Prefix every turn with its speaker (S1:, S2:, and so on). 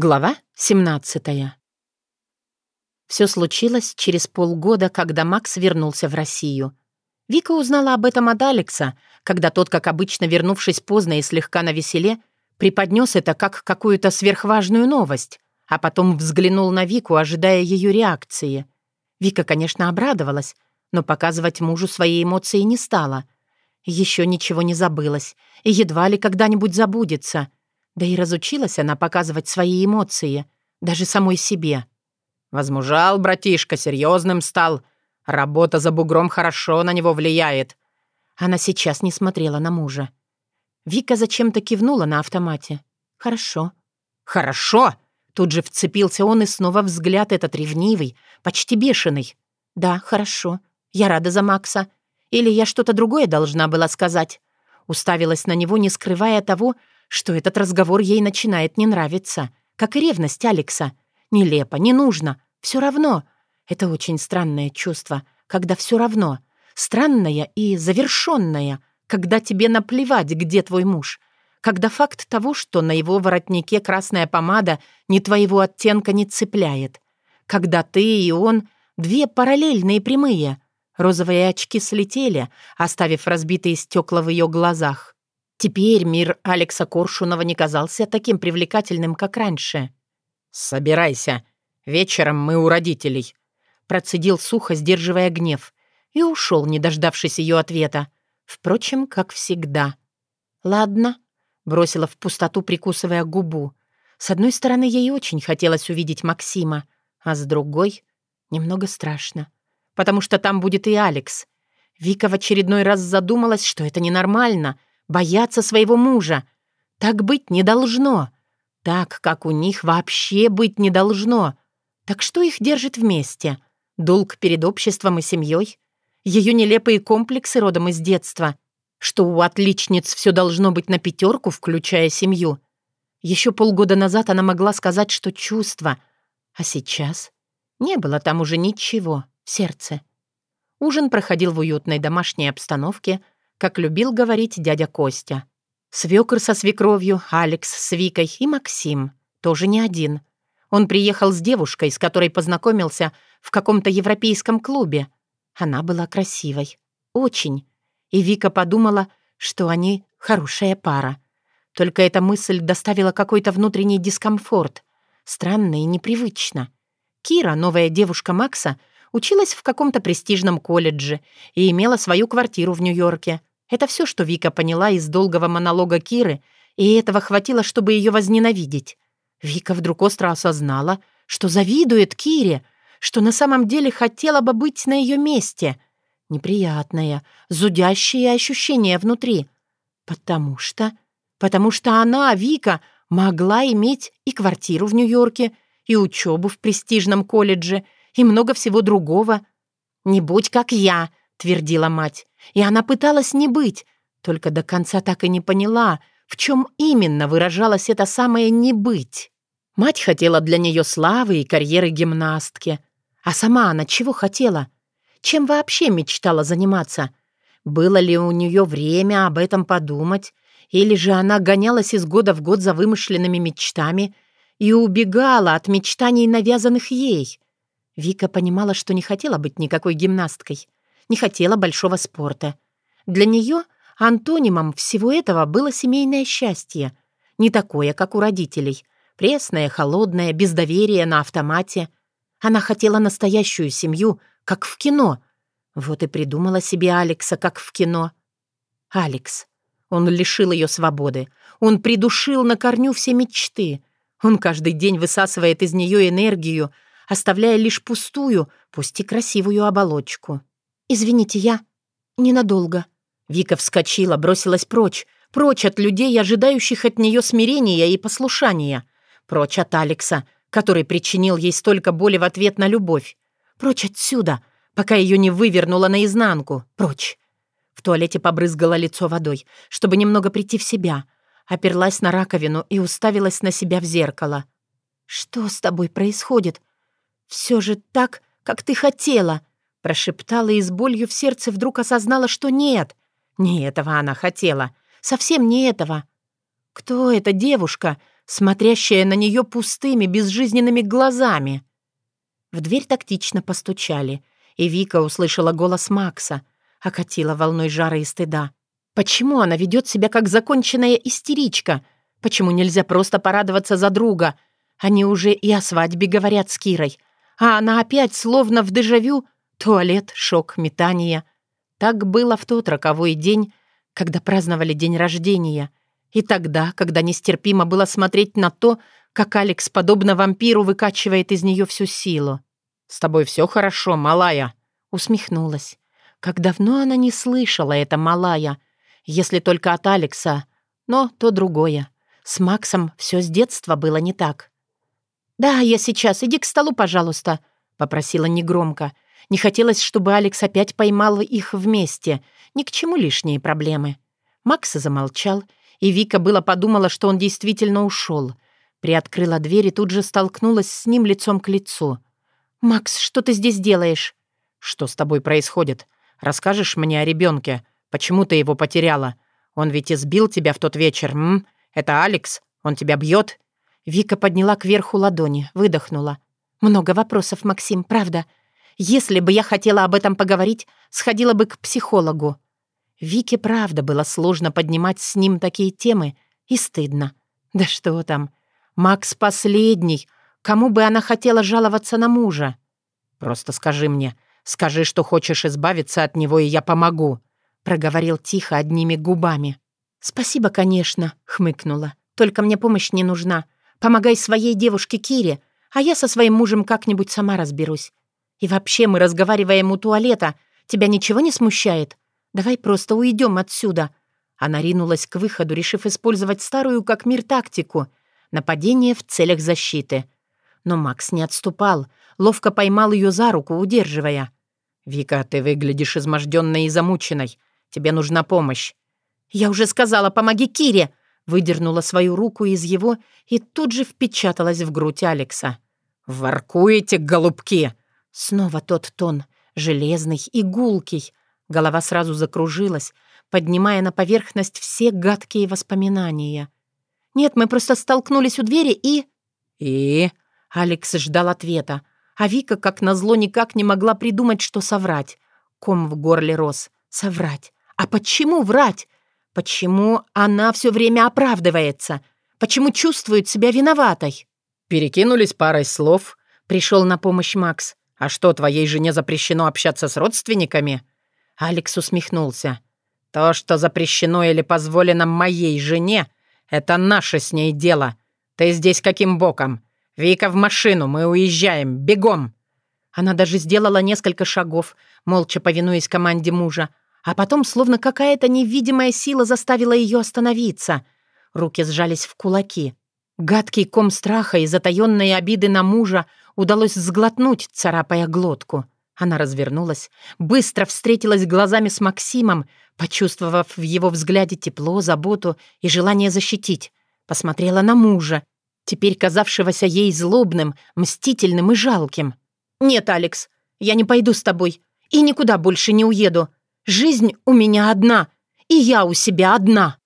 S1: Глава 17 Все случилось через полгода, когда Макс вернулся в Россию. Вика узнала об этом от Алекса, когда тот, как обычно, вернувшись поздно и слегка навеселе, преподнес это как какую-то сверхважную новость, а потом взглянул на Вику, ожидая ее реакции. Вика, конечно, обрадовалась, но показывать мужу свои эмоции не стала. Еще ничего не забылось, и едва ли когда-нибудь забудется — да и разучилась она показывать свои эмоции, даже самой себе.
S2: «Возмужал, братишка, серьезным стал. Работа за бугром хорошо на него влияет».
S1: Она сейчас не смотрела на мужа. Вика зачем-то кивнула на автомате. «Хорошо». «Хорошо!» Тут же вцепился он, и снова взгляд этот ревнивый, почти бешеный. «Да, хорошо. Я рада за Макса. Или я что-то другое должна была сказать?» Уставилась на него, не скрывая того, что этот разговор ей начинает не нравиться, как и ревность Алекса. Нелепо, не нужно, все равно. Это очень странное чувство, когда все равно. Странное и завершенное, когда тебе наплевать, где твой муж. Когда факт того, что на его воротнике красная помада ни твоего оттенка не цепляет. Когда ты и он — две параллельные прямые. Розовые очки слетели, оставив разбитые стекла в ее глазах. Теперь мир Алекса Коршунова не казался таким привлекательным, как раньше.
S2: «Собирайся. Вечером мы у родителей», — процедил сухо, сдерживая гнев, и ушел, не дождавшись ее ответа. Впрочем, как всегда.
S1: «Ладно», — бросила в пустоту, прикусывая губу. С одной стороны, ей очень хотелось увидеть Максима, а с другой — немного страшно, потому что там будет и Алекс. Вика в очередной раз задумалась, что это ненормально — бояться своего мужа. Так быть не должно. Так, как у них вообще быть не должно. Так что их держит вместе? Долг перед обществом и семьей? Ее нелепые комплексы родом из детства? Что у отличниц все должно быть на пятерку, включая семью? Еще полгода назад она могла сказать, что чувство. А сейчас? Не было там уже ничего в сердце. Ужин проходил в уютной домашней обстановке — как любил говорить дядя Костя. Свекр со свекровью, Алекс с Викой и Максим. Тоже не один. Он приехал с девушкой, с которой познакомился в каком-то европейском клубе. Она была красивой. Очень. И Вика подумала, что они хорошая пара. Только эта мысль доставила какой-то внутренний дискомфорт. Странно и непривычно. Кира, новая девушка Макса, училась в каком-то престижном колледже и имела свою квартиру в Нью-Йорке. Это все, что Вика поняла из долгого монолога Киры, и этого хватило, чтобы ее возненавидеть. Вика вдруг остро осознала, что завидует Кире, что на самом деле хотела бы быть на ее месте. Неприятное, зудящее ощущение внутри. Потому что... Потому что она, Вика, могла иметь и квартиру в Нью-Йорке, и учебу в престижном колледже, и много всего другого. «Не будь как я», — твердила мать. И она пыталась не быть, только до конца так и не поняла, в чем именно выражалась это самое «не быть». Мать хотела для нее славы и карьеры гимнастки. А сама она чего хотела? Чем вообще мечтала заниматься? Было ли у нее время об этом подумать? Или же она гонялась из года в год за вымышленными мечтами и убегала от мечтаний, навязанных ей? Вика понимала, что не хотела быть никакой гимнасткой не хотела большого спорта. Для нее антонимом всего этого было семейное счастье. Не такое, как у родителей. Пресное, холодное, без доверия, на автомате. Она хотела настоящую семью, как в кино. Вот и придумала себе Алекса, как в кино. Алекс. Он лишил ее свободы. Он придушил на корню все мечты. Он каждый день высасывает из нее энергию, оставляя лишь пустую, пусть и красивую оболочку. «Извините, я ненадолго». Вика вскочила, бросилась прочь, прочь от людей, ожидающих от нее смирения и послушания, прочь от Алекса, который причинил ей столько боли в ответ на любовь, прочь отсюда, пока ее не вывернуло наизнанку, прочь. В туалете побрызгала лицо водой, чтобы немного прийти в себя, оперлась на раковину и уставилась на себя в зеркало. «Что с тобой происходит? Все же так, как ты хотела», Прошептала и с болью в сердце вдруг осознала, что нет. Не этого она хотела. Совсем не этого. Кто эта девушка, смотрящая на нее пустыми, безжизненными глазами. В дверь тактично постучали, и Вика услышала голос Макса, окатила волной жара и стыда. Почему она ведет себя как законченная истеричка? Почему нельзя просто порадоваться за друга? Они уже и о свадьбе говорят с Кирой. А она опять, словно в дежавю, туалет, шок, метание. Так было в тот роковой день, когда праздновали день рождения. И тогда, когда нестерпимо было смотреть на то, как Алекс, подобно вампиру, выкачивает из нее всю силу.
S2: «С тобой все хорошо, малая?»
S1: Усмехнулась. Как давно она не слышала это малая, если только от Алекса, но то другое. С Максом все с детства было не так. «Да, я сейчас. Иди к столу, пожалуйста», — попросила негромко. Не хотелось, чтобы Алекс опять поймал их вместе. Ни к чему лишние проблемы. Макс замолчал, и Вика было подумала, что он действительно ушел. Приоткрыла дверь и тут же столкнулась с ним лицом к лицу. «Макс, что ты здесь делаешь?»
S2: «Что с тобой происходит? Расскажешь мне о ребенке? Почему ты его потеряла? Он ведь избил тебя в тот вечер, м? Это Алекс? Он тебя бьет?
S1: Вика подняла кверху ладони, выдохнула. «Много вопросов, Максим, правда. Если бы я хотела об этом поговорить, сходила бы к психологу». Вике правда было сложно поднимать с ним такие темы, и стыдно. Да что там. Макс последний. Кому бы она хотела жаловаться на мужа?
S2: «Просто скажи мне, Скажи, что хочешь избавиться от него, и я помогу», — проговорил тихо одними губами.
S1: «Спасибо, конечно», — хмыкнула. «Только мне помощь не нужна. Помогай своей девушке Кире, а я со своим мужем как-нибудь сама разберусь. И вообще мы разговариваем у туалета. Тебя ничего не смущает? Давай просто уйдем отсюда». Она ринулась к выходу, решив использовать старую как мир тактику — нападение в целях защиты. Но Макс не отступал, ловко поймал ее за руку, удерживая.
S2: «Вика, ты выглядишь изможденной и замученной. Тебе нужна помощь».
S1: «Я уже сказала, помоги Кире!» Выдернула свою руку из его и тут же впечаталась в грудь Алекса.
S2: «Воркуете, голубки!»
S1: Снова тот тон, железный и гулкий. Голова сразу закружилась, поднимая на поверхность все гадкие воспоминания. «Нет, мы просто столкнулись у двери и...»
S2: «И?»
S1: Алекс ждал ответа, а Вика, как назло, никак не могла придумать, что соврать. Ком в горле рос. Соврать. А почему врать? Почему она все время оправдывается? Почему чувствует себя виноватой?
S2: Перекинулись парой слов. Пришел на помощь Макс. А что, твоей жене запрещено общаться с родственниками?
S1: Алекс усмехнулся.
S2: То, что запрещено или позволено моей жене, это наше с ней дело. Ты здесь каким боком? «Вика, в машину! Мы уезжаем! Бегом!»
S1: Она даже сделала несколько шагов, молча повинуясь команде мужа, а потом, словно какая-то невидимая сила заставила ее остановиться. Руки сжались в кулаки. Гадкий ком страха и затаённые обиды на мужа удалось сглотнуть, царапая глотку. Она развернулась, быстро встретилась глазами с Максимом, почувствовав в его взгляде тепло, заботу и желание защитить. Посмотрела на мужа теперь казавшегося ей злобным, мстительным и жалким. «Нет, Алекс, я не пойду с тобой и никуда больше не уеду. Жизнь у меня одна, и я у себя одна».